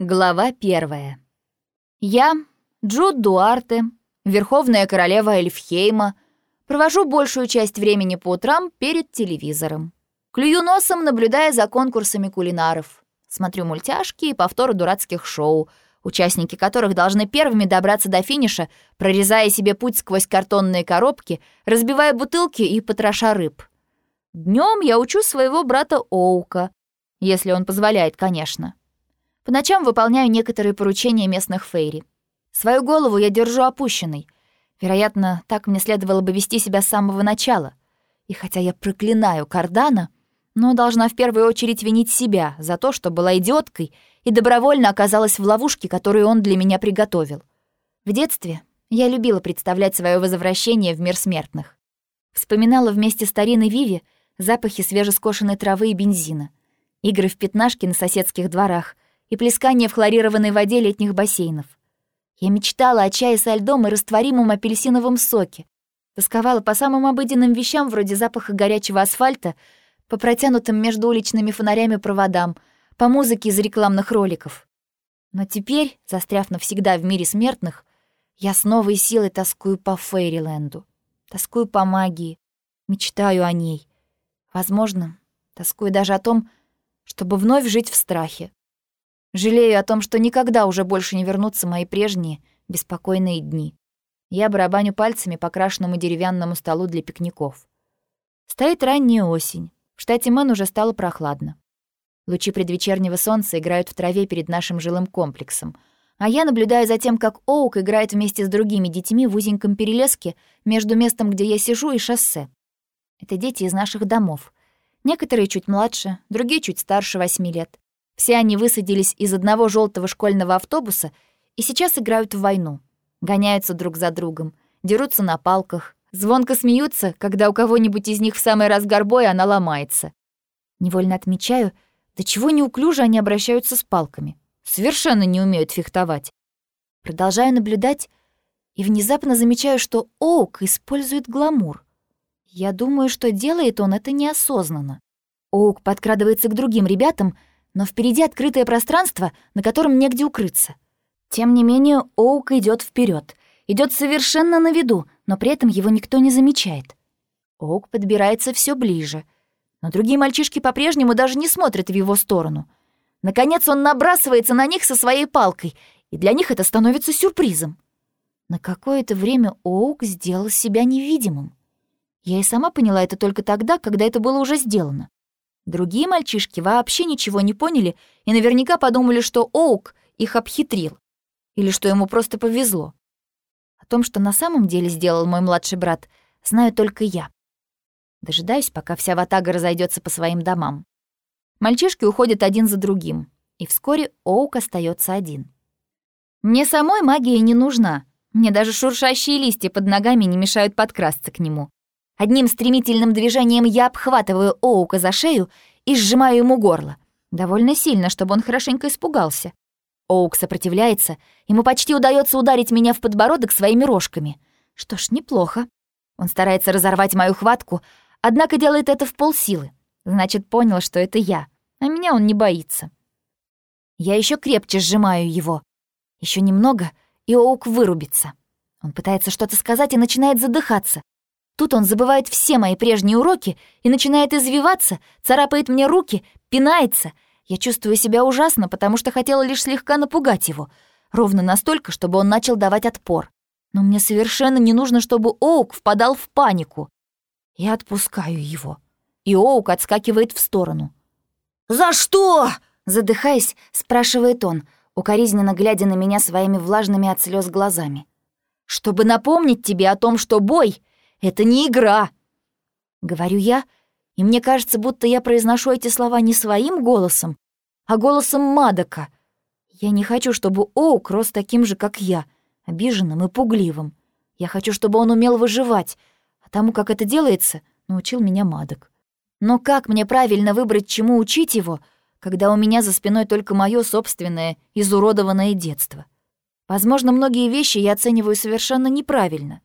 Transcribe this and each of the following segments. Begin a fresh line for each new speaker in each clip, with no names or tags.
Глава первая. Я, Джуд Дуарте, верховная королева Эльфхейма, провожу большую часть времени по утрам перед телевизором. Клюю носом, наблюдая за конкурсами кулинаров. Смотрю мультяшки и повторы дурацких шоу, участники которых должны первыми добраться до финиша, прорезая себе путь сквозь картонные коробки, разбивая бутылки и потроша рыб. Днем я учу своего брата Оука, если он позволяет, конечно. По ночам выполняю некоторые поручения местных фейри. Свою голову я держу опущенной. Вероятно, так мне следовало бы вести себя с самого начала. И хотя я проклинаю Кардана, но должна в первую очередь винить себя за то, что была идиоткой и добровольно оказалась в ловушке, которую он для меня приготовил. В детстве я любила представлять свое возвращение в мир смертных. Вспоминала вместе с стариной Виви запахи свежескошенной травы и бензина, игры в пятнашки на соседских дворах — и плескание в хлорированной воде летних бассейнов. Я мечтала о чае со льдом и растворимом апельсиновом соке. Тосковала по самым обыденным вещам, вроде запаха горячего асфальта, по протянутым между уличными фонарями проводам, по музыке из рекламных роликов. Но теперь, застряв навсегда в мире смертных, я с новой силой тоскую по Фейриленду, тоскую по магии, мечтаю о ней. Возможно, тоскую даже о том, чтобы вновь жить в страхе. Жалею о том, что никогда уже больше не вернутся мои прежние беспокойные дни. Я барабаню пальцами по крашенному деревянному столу для пикников. Стоит ранняя осень. В штате Мэн уже стало прохладно. Лучи предвечернего солнца играют в траве перед нашим жилым комплексом, а я наблюдаю за тем, как Оук играет вместе с другими детьми в узеньком перелеске между местом, где я сижу, и шоссе. Это дети из наших домов. Некоторые чуть младше, другие чуть старше восьми лет. Все они высадились из одного желтого школьного автобуса и сейчас играют в войну. Гоняются друг за другом, дерутся на палках, звонко смеются, когда у кого-нибудь из них в самый разгар боя она ломается. Невольно отмечаю, до чего неуклюже они обращаются с палками. Совершенно не умеют фехтовать. Продолжаю наблюдать и внезапно замечаю, что Оук использует гламур. Я думаю, что делает он это неосознанно. Оук подкрадывается к другим ребятам — но впереди открытое пространство, на котором негде укрыться. Тем не менее, Оук идет вперед, идет совершенно на виду, но при этом его никто не замечает. Оук подбирается все ближе, но другие мальчишки по-прежнему даже не смотрят в его сторону. Наконец он набрасывается на них со своей палкой, и для них это становится сюрпризом. На какое-то время Оук сделал себя невидимым. Я и сама поняла это только тогда, когда это было уже сделано. Другие мальчишки вообще ничего не поняли и наверняка подумали, что Оук их обхитрил. Или что ему просто повезло. О том, что на самом деле сделал мой младший брат, знаю только я. Дожидаюсь, пока вся ватага разойдется по своим домам. Мальчишки уходят один за другим, и вскоре Оук остается один. Мне самой магия не нужна. Мне даже шуршащие листья под ногами не мешают подкрасться к нему. Одним стремительным движением я обхватываю Оука за шею и сжимаю ему горло. Довольно сильно, чтобы он хорошенько испугался. Оук сопротивляется, ему почти удается ударить меня в подбородок своими рожками. Что ж, неплохо. Он старается разорвать мою хватку, однако делает это в полсилы. Значит, понял, что это я, а меня он не боится. Я еще крепче сжимаю его. Еще немного, и Оук вырубится. Он пытается что-то сказать и начинает задыхаться. Тут он забывает все мои прежние уроки и начинает извиваться, царапает мне руки, пинается. Я чувствую себя ужасно, потому что хотела лишь слегка напугать его. Ровно настолько, чтобы он начал давать отпор. Но мне совершенно не нужно, чтобы Оук впадал в панику. Я отпускаю его. И Оук отскакивает в сторону. «За что?» — задыхаясь, спрашивает он, укоризненно глядя на меня своими влажными от слез глазами. «Чтобы напомнить тебе о том, что бой это не игра!» Говорю я, и мне кажется, будто я произношу эти слова не своим голосом, а голосом Мадока. Я не хочу, чтобы Оук рос таким же, как я, обиженным и пугливым. Я хочу, чтобы он умел выживать, а тому, как это делается, научил меня Мадок. Но как мне правильно выбрать, чему учить его, когда у меня за спиной только мое собственное изуродованное детство? Возможно, многие вещи я оцениваю совершенно неправильно.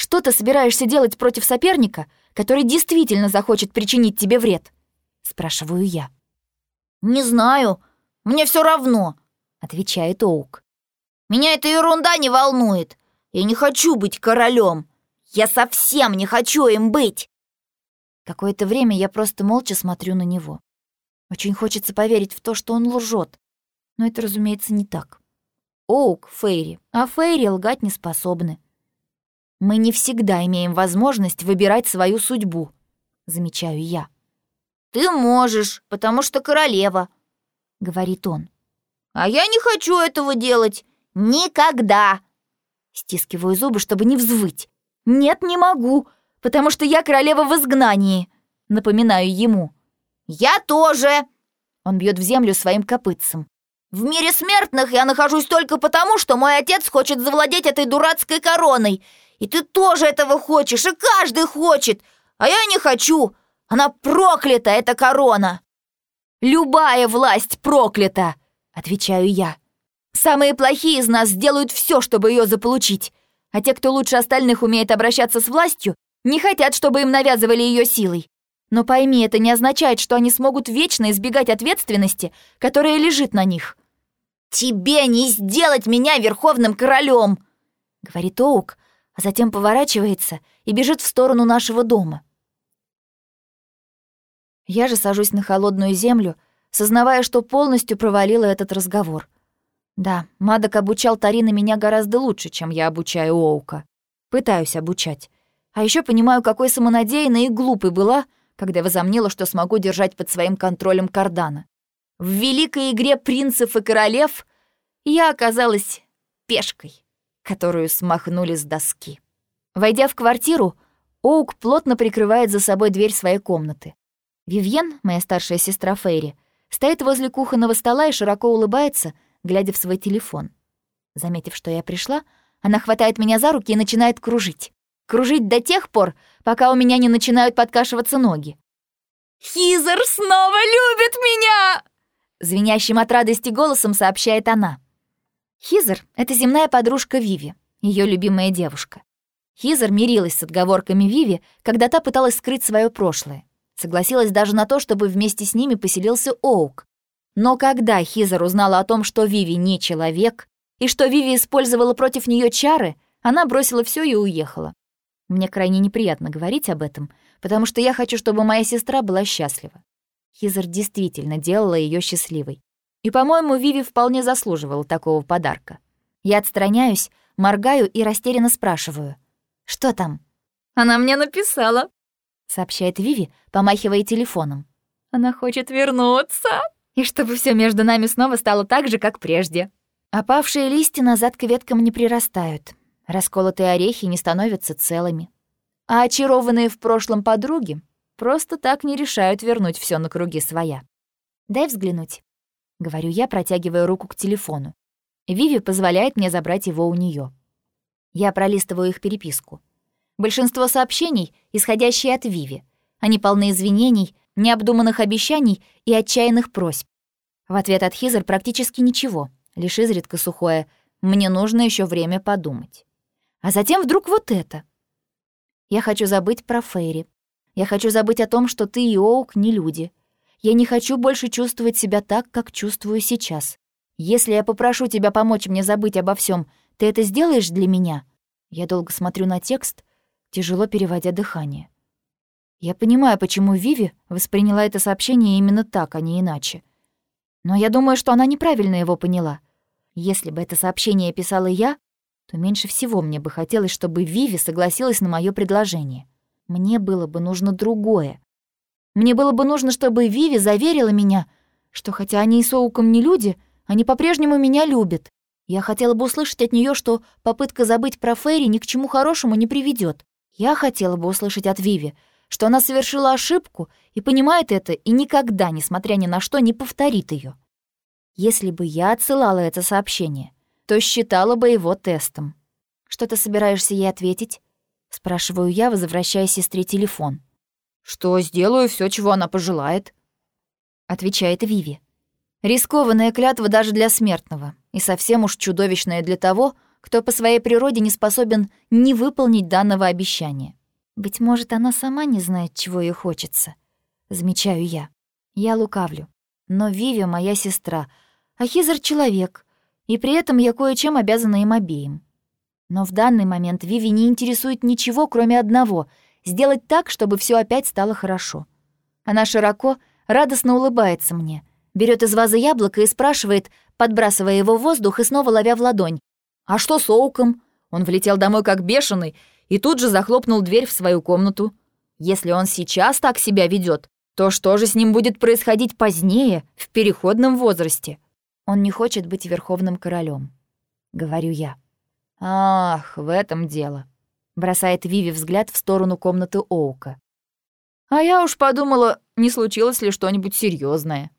Что ты собираешься делать против соперника, который действительно захочет причинить тебе вред?» — спрашиваю я. «Не знаю. Мне все равно», отвечает Оук.
«Меня эта ерунда не волнует. Я не хочу быть королем. Я совсем не хочу им быть!»
Какое-то время я просто молча смотрю на него. Очень хочется поверить в то, что он лжет. Но это, разумеется, не так. Оук — Фейри, а Фейри лгать не способны. Мы не всегда имеем возможность выбирать свою судьбу, замечаю я.
«Ты можешь, потому что королева», —
говорит он.
«А я не хочу этого делать. Никогда!»
Стискиваю зубы, чтобы не взвыть. «Нет, не могу, потому что я королева в изгнании», — напоминаю ему.
«Я тоже!»
Он бьет в землю своим копытцем.
«В мире смертных я нахожусь только потому, что мой отец хочет завладеть этой дурацкой короной. И ты тоже этого хочешь, и каждый хочет. А я не хочу. Она проклята, эта корона!»
«Любая власть проклята!» — отвечаю я. «Самые плохие из нас сделают все, чтобы ее заполучить. А те, кто лучше остальных умеет обращаться с властью, не хотят, чтобы им навязывали ее силой. Но пойми, это не означает, что они смогут вечно избегать ответственности, которая лежит на них.
«Тебе не сделать меня верховным королем!»
— говорит Оук, а затем поворачивается и бежит в сторону нашего дома. Я же сажусь на холодную землю, сознавая, что полностью провалила этот разговор. Да, Мадок обучал Тарина меня гораздо лучше, чем я обучаю Оука. Пытаюсь обучать. А еще понимаю, какой самонадеянной и глупой была, когда возомнила, что смогу держать под своим контролем Кардана. В великой игре принцев и королев я оказалась пешкой, которую смахнули с доски. Войдя в квартиру, Оук плотно прикрывает за собой дверь своей комнаты. Вивьен, моя старшая сестра Фейри, стоит возле кухонного стола и широко улыбается, глядя в свой телефон. Заметив, что я пришла, она хватает меня за руки и начинает кружить. Кружить до тех пор, пока у меня не начинают подкашиваться ноги.
«Хизер снова любит меня!»
Звенящим от радости голосом сообщает она. Хизер — это земная подружка Виви, ее любимая девушка. Хизер мирилась с отговорками Виви, когда та пыталась скрыть свое прошлое. Согласилась даже на то, чтобы вместе с ними поселился Оук. Но когда Хизер узнала о том, что Виви не человек, и что Виви использовала против нее чары, она бросила все и уехала. Мне крайне неприятно говорить об этом, потому что я хочу, чтобы моя сестра была счастлива. Хизер действительно делала ее счастливой. И, по-моему, Виви вполне заслуживала такого подарка. Я отстраняюсь, моргаю и растерянно спрашиваю. «Что там?»
«Она мне написала»,
сообщает Виви, помахивая телефоном.
Она хочет вернуться,
и чтобы все между нами снова стало так же, как прежде. Опавшие листья назад к веткам не прирастают. Расколотые орехи не становятся целыми. А очарованные в прошлом подруги просто так не решают вернуть все на круги своя. «Дай взглянуть», — говорю я, протягивая руку к телефону. Виви позволяет мне забрать его у нее. Я пролистываю их переписку. Большинство сообщений, исходящие от Виви. Они полны извинений, необдуманных обещаний и отчаянных просьб. В ответ от Хизер практически ничего, лишь изредка сухое «мне нужно еще время подумать». А затем вдруг вот это. Я хочу забыть про Фейри. Я хочу забыть о том, что ты и Оук не люди. Я не хочу больше чувствовать себя так, как чувствую сейчас. Если я попрошу тебя помочь мне забыть обо всем, ты это сделаешь для меня? Я долго смотрю на текст, тяжело переводя дыхание. Я понимаю, почему Виви восприняла это сообщение именно так, а не иначе. Но я думаю, что она неправильно его поняла. Если бы это сообщение писала я, то меньше всего мне бы хотелось, чтобы Виви согласилась на мое предложение. Мне было бы нужно другое. Мне было бы нужно, чтобы Виви заверила меня, что хотя они и с Оуком не люди, они по-прежнему меня любят. Я хотела бы услышать от нее, что попытка забыть про Ферри ни к чему хорошему не приведет. Я хотела бы услышать от Виви, что она совершила ошибку и понимает это и никогда, несмотря ни на что, не повторит ее. Если бы я отсылала это сообщение, то считала бы его тестом. «Что ты собираешься ей ответить?» — спрашиваю я, возвращая сестре телефон.
«Что, сделаю все, чего она пожелает», —
отвечает Виви. Рискованная клятва даже для смертного, и совсем уж чудовищная для того, кто по своей природе не способен не выполнить данного обещания. Быть может, она сама не знает, чего ей хочется. Замечаю я. Я лукавлю. Но Виви моя сестра, а Хизер — человек. И при этом я кое-чем обязана им обеим. Но в данный момент Виви не интересует ничего, кроме одного — сделать так, чтобы все опять стало хорошо. Она широко, радостно улыбается мне, берет из вазы яблоко и спрашивает, подбрасывая его в воздух и снова ловя в ладонь. «А что с Оуком?» Он влетел домой как бешеный и тут же захлопнул дверь в свою комнату. Если он сейчас так себя ведет, то что же с ним будет происходить позднее, в переходном возрасте? Он не хочет быть верховным королем, говорю я. Ах, в этом дело. Бросает Виви взгляд в сторону комнаты Оука. А я уж подумала, не случилось ли что-нибудь серьезное.